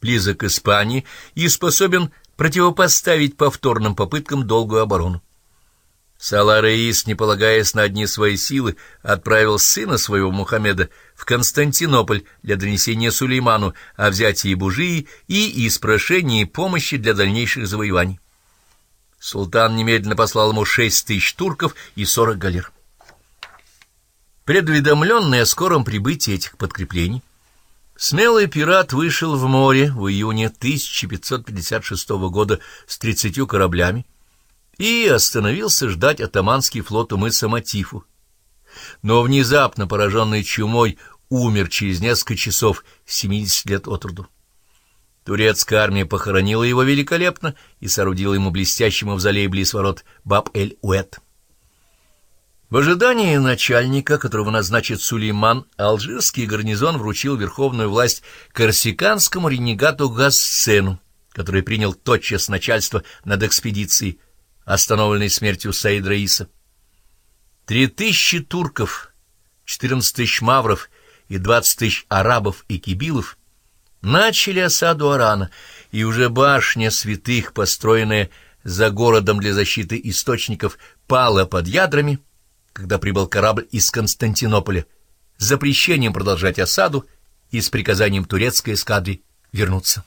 близок Испании и способен противопоставить повторным попыткам долгую оборону. Салараис, не полагаясь на одни свои силы, отправил сына своего Мухаммеда в Константинополь для донесения Сулейману о взятии Бужии и испрошении помощи для дальнейших завоеваний. Султан немедленно послал ему шесть тысяч турков и сорок галер. Предуведомленный о скором прибытии этих подкреплений, смелый пират вышел в море в июне 1556 года с тридцатью кораблями, и остановился ждать атаманский флот у мыса Матифу. Но внезапно, пораженный чумой, умер через несколько часов, 70 лет от роду. Турецкая армия похоронила его великолепно и соорудила ему блестящий мавзолей близ ворот Баб-эль-Уэт. В ожидании начальника, которого назначит Сулейман, алжирский гарнизон вручил верховную власть корсиканскому ренегату Гассену, который принял тотчас начальство над экспедицией, остановленный смертью Саид Раиса. Три тысячи турков, четырнадцать тысяч мавров и двадцать тысяч арабов и кибилов начали осаду Арана, и уже башня святых, построенная за городом для защиты источников, пала под ядрами, когда прибыл корабль из Константинополя, с запрещением продолжать осаду и с приказанием турецкой эскадре вернуться.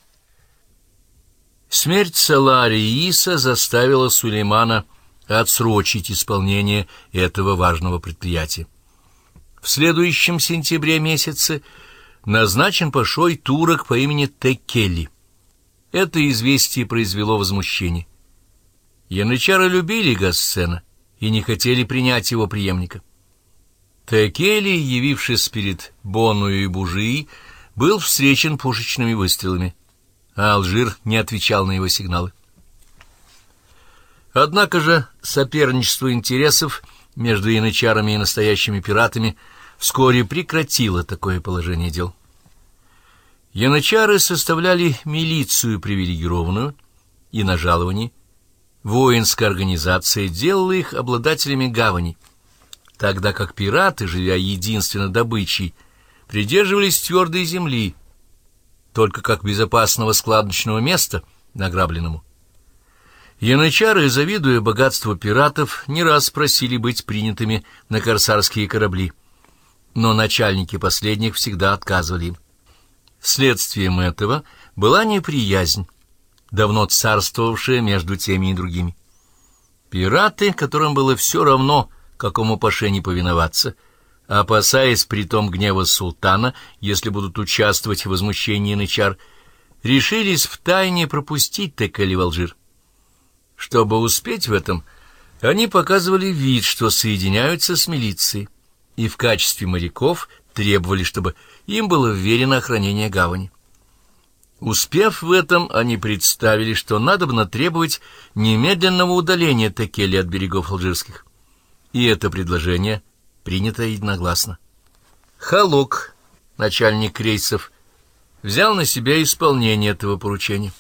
Смерть Салари Иса заставила Сулеймана отсрочить исполнение этого важного предприятия. В следующем сентябре месяце назначен пошой турок по имени Текели. Это известие произвело возмущение. Янычары любили Гассена и не хотели принять его преемника. Текели, явившись перед Бонную и Бужии, был встречен пушечными выстрелами а Алжир не отвечал на его сигналы. Однако же соперничество интересов между янычарами и настоящими пиратами вскоре прекратило такое положение дел. Янычары составляли милицию привилегированную и на жаловании. Воинская организация делала их обладателями гавани, тогда как пираты, живя единственно добычей, придерживались твердой земли, только как безопасного складочного места награбленному. Янычары, завидуя богатству пиратов, не раз просили быть принятыми на корсарские корабли, но начальники последних всегда отказывали им. Следствием этого была неприязнь, давно царствовавшая между теми и другими. Пираты, которым было все равно, какому паше не повиноваться, — опасаясь при том гнева султана, если будут участвовать в возмущении Нычар, решились втайне пропустить Текали в Алжир. Чтобы успеть в этом, они показывали вид, что соединяются с милицией, и в качестве моряков требовали, чтобы им было вверено охранение гавани. Успев в этом, они представили, что надобно требовать немедленного удаления Текели от берегов алжирских. И это предложение – принято единогласно. Халук, начальник рейсов, взял на себя исполнение этого поручения.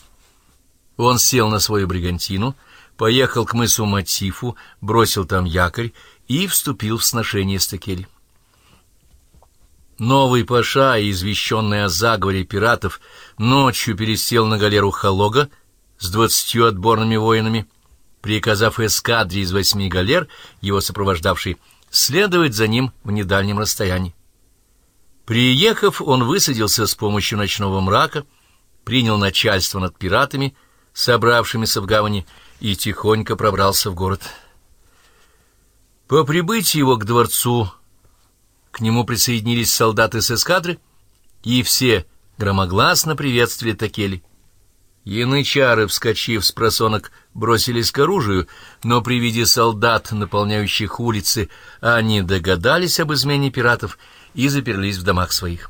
Он сел на свою бригантину, поехал к мысу Матифу, бросил там якорь и вступил в сношение с Текели. Новый паша, извещенный о заговоре пиратов, ночью пересел на галеру Халога с двадцатью отборными воинами, приказав эскадре из восьми галер, его сопровождавшей, следовать за ним в недальнем расстоянии. Приехав, он высадился с помощью ночного мрака, принял начальство над пиратами, собравшимися в гавани, и тихонько пробрался в город. По прибытии его к дворцу к нему присоединились солдаты с эскадры, и все громогласно приветствовали Такели. Янычары, вскочив с просонок, бросились к оружию, но при виде солдат, наполняющих улицы, они догадались об измене пиратов и заперлись в домах своих.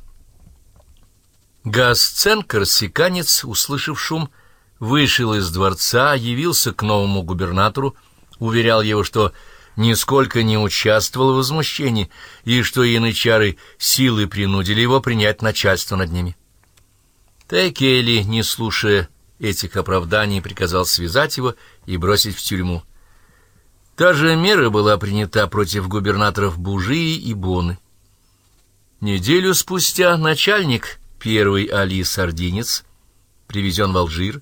Гасцен, корсиканец, услышав шум, вышел из дворца, явился к новому губернатору, уверял его, что нисколько не участвовал в возмущении и что янычары силы принудили его принять начальство над ними. Текели, не слушая этих оправданий приказал связать его и бросить в тюрьму. Та же мера была принята против губернаторов Бужии и Боны. Неделю спустя начальник, первый Али Сардинец, привезен в Алжир,